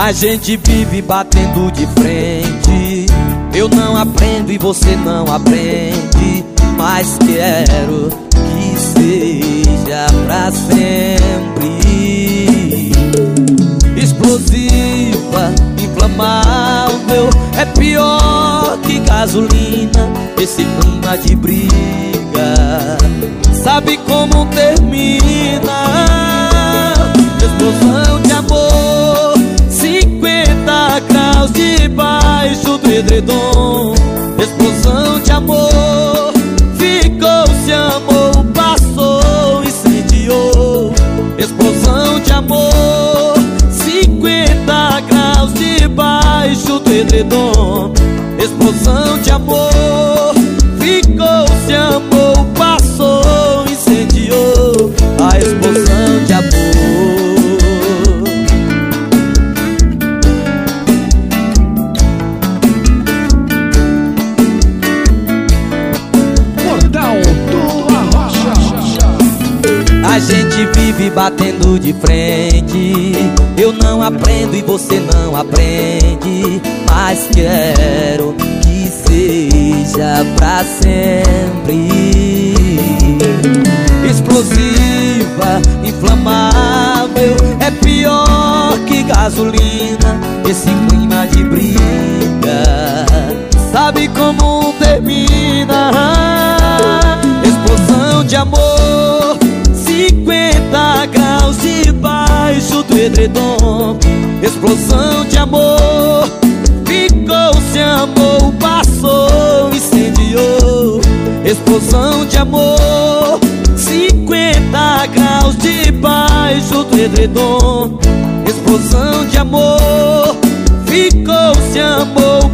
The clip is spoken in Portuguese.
A gente vive batendo de frente. Eu não aprendo e você não aprende. Mas quero que seja pra sempre. Explosiva, inflamável. É pior que gasolina. Esse clima de briga. Sabe como termina? Explosão edredom Explosão de amor. Ficou, se amou, passou, incendiou. Explosão de amor 50 graus debaixo do edredom. Explosão de amor gente vive batendo de frente. Eu não aprendo e você não aprende. Mas quero que seja pra sempre. Explosiva, inflamável É pior que gasolina. Esse clima de briga. Sabe como Explosão de amor. Ficou, se amou, passou, incendiou. Explosão de amor 50 graus debaixo do edredom. Explosão de amor Ficou, se amou,